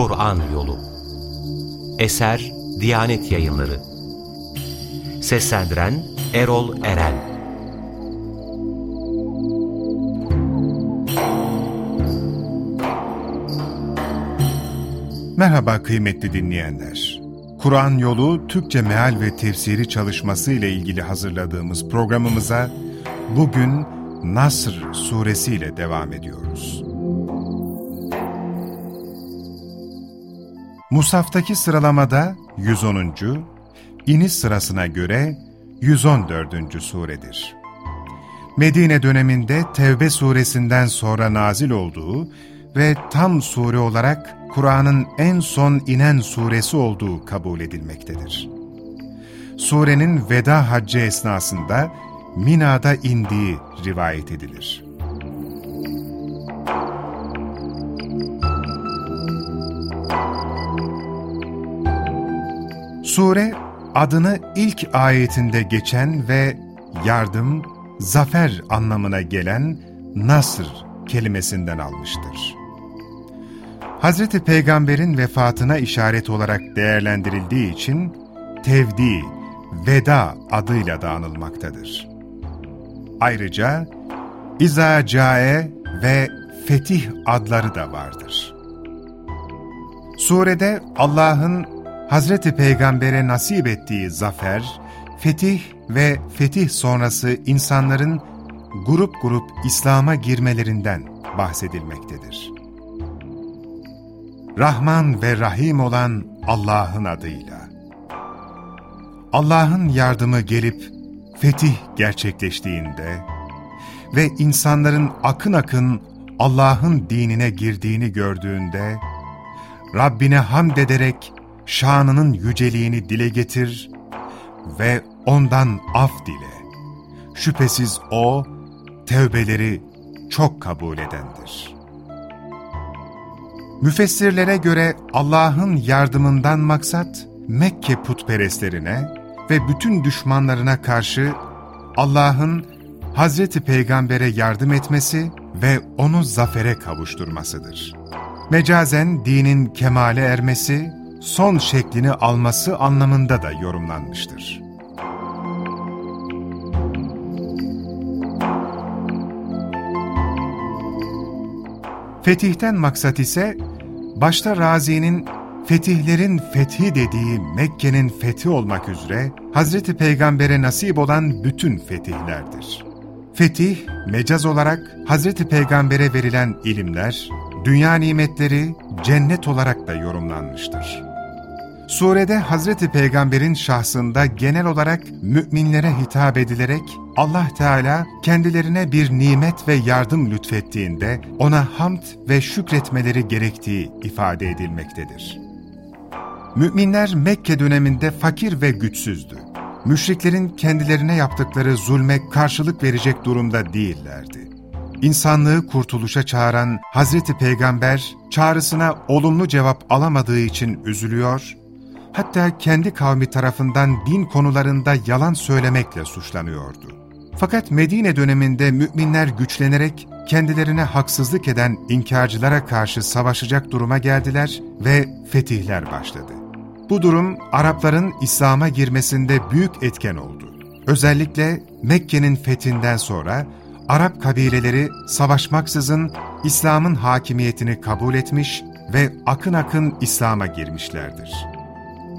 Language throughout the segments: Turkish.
Kur'an Yolu Eser Diyanet Yayınları Seslendiren Erol Eren Merhaba kıymetli dinleyenler. Kur'an Yolu Türkçe Meal ve Tefsiri çalışması ile ilgili hazırladığımız programımıza bugün Nasr suresi ile devam ediyoruz. Musaftaki sıralamada 110. iniş sırasına göre 114. suredir. Medine döneminde Tevbe suresinden sonra nazil olduğu ve tam sure olarak Kur'an'ın en son inen suresi olduğu kabul edilmektedir. Surenin veda haccı esnasında Mina'da indiği rivayet edilir. Sure, adını ilk ayetinde geçen ve yardım, zafer anlamına gelen Nasr kelimesinden almıştır. Hz. Peygamber'in vefatına işaret olarak değerlendirildiği için Tevdi, Veda adıyla da anılmaktadır. Ayrıca İza Cae ve Fetih adları da vardır. Surede Allah'ın Hazreti Peygamber'e nasip ettiği zafer, fetih ve fetih sonrası insanların grup grup İslam'a girmelerinden bahsedilmektedir. Rahman ve Rahim olan Allah'ın adıyla. Allah'ın yardımı gelip fetih gerçekleştiğinde ve insanların akın akın Allah'ın dinine girdiğini gördüğünde, Rabbine hamd ederek şanının yüceliğini dile getir ve ondan af dile. Şüphesiz O, tevbeleri çok kabul edendir. Müfessirlere göre Allah'ın yardımından maksat, Mekke putperestlerine ve bütün düşmanlarına karşı Allah'ın Hazreti Peygamber'e yardım etmesi ve onu zafere kavuşturmasıdır. Mecazen dinin kemale ermesi, son şeklini alması anlamında da yorumlanmıştır. Fetihten maksat ise, başta Razi'nin fetihlerin fethi dediği Mekke'nin fethi olmak üzere Hazreti Peygamber'e nasip olan bütün fetihlerdir. Fetih, mecaz olarak Hazreti Peygamber'e verilen ilimler, dünya nimetleri, cennet olarak da yorumlanmıştır. Surede Hazreti Peygamber'in şahsında genel olarak müminlere hitap edilerek Allah Teala kendilerine bir nimet ve yardım lütfettiğinde ona hamd ve şükretmeleri gerektiği ifade edilmektedir. Müminler Mekke döneminde fakir ve güçsüzdü. Müşriklerin kendilerine yaptıkları zulme karşılık verecek durumda değillerdi. İnsanlığı kurtuluşa çağıran Hazreti Peygamber çağrısına olumlu cevap alamadığı için üzülüyor, hatta kendi kavmi tarafından din konularında yalan söylemekle suçlanıyordu. Fakat Medine döneminde müminler güçlenerek kendilerine haksızlık eden inkarcılara karşı savaşacak duruma geldiler ve fetihler başladı. Bu durum Arapların İslam'a girmesinde büyük etken oldu. Özellikle Mekke'nin fethinden sonra Arap kabileleri savaşmaksızın İslam'ın hakimiyetini kabul etmiş ve akın akın İslam'a girmişlerdir.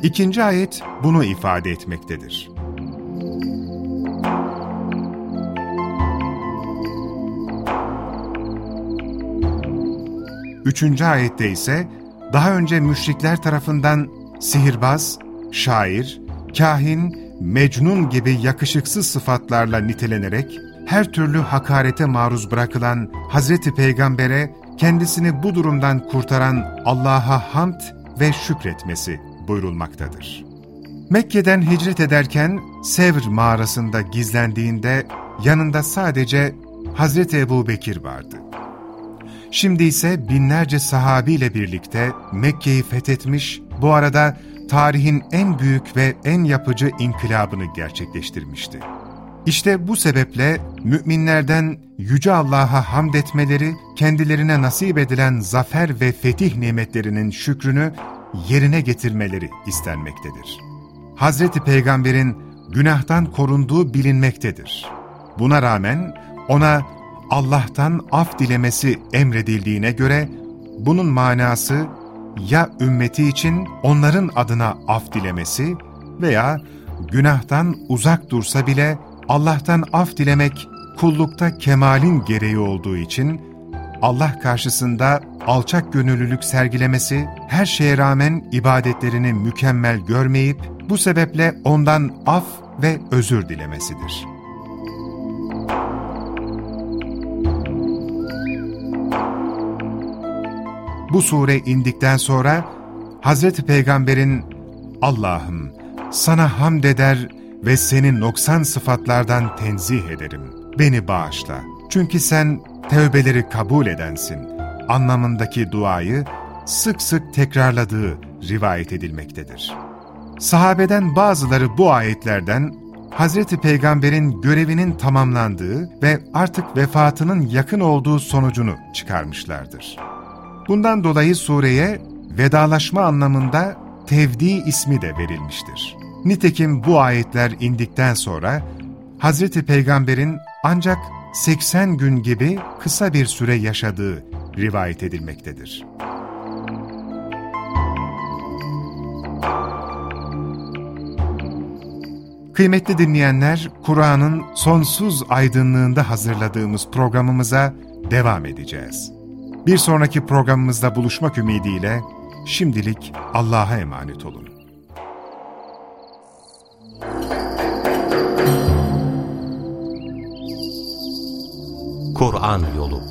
İkinci ayet bunu ifade etmektedir. Üçüncü ayette ise daha önce müşrikler tarafından sihirbaz, şair, kahin, mecnun gibi yakışıksız sıfatlarla nitelenerek her türlü hakarete maruz bırakılan Hazreti Peygamber'e kendisini bu durumdan kurtaran Allah'a hamd ve şükretmesi buyurulmaktadır. Mekke'den hicret ederken Sevr mağarasında gizlendiğinde yanında sadece Hazreti Ebu Bekir vardı. Şimdi ise binlerce sahabiyle birlikte Mekke'yi fethetmiş, bu arada tarihin en büyük ve en yapıcı inkılabını gerçekleştirmişti. İşte bu sebeple müminlerden Yüce Allah'a hamd etmeleri, kendilerine nasip edilen zafer ve fetih nimetlerinin şükrünü yerine getirmeleri istenmektedir. Hazreti Peygamber'in günahtan korunduğu bilinmektedir. Buna rağmen ona Allah'tan af dilemesi emredildiğine göre bunun manası ya ümmeti için onların adına af dilemesi veya günahtan uzak dursa bile Allah'tan af dilemek kullukta kemalin gereği olduğu için Allah karşısında alçak gönüllülük sergilemesi, her şeye rağmen ibadetlerini mükemmel görmeyip bu sebeple ondan af ve özür dilemesidir. Bu sure indikten sonra Hazreti Peygamber'in Allah'ım sana hamd eder ve senin noksan sıfatlardan tenzih ederim. Beni bağışla. Çünkü sen tevbeleri kabul edensin. Anlamındaki duayı sık sık tekrarladığı rivayet edilmektedir. Sahabeden bazıları bu ayetlerden Hazreti Peygamber'in görevinin tamamlandığı ve artık vefatının yakın olduğu sonucunu çıkarmışlardır. Bundan dolayı sureye vedalaşma anlamında tevdi ismi de verilmiştir. Nitekim bu ayetler indikten sonra Hazreti Peygamber'in ancak 80 gün gibi kısa bir süre yaşadığı rivayet edilmektedir. Kıymetli dinleyenler, Kur'an'ın sonsuz aydınlığında hazırladığımız programımıza devam edeceğiz. Bir sonraki programımızda buluşmak ümidiyle şimdilik Allah'a emanet olun. Kur'an Yolu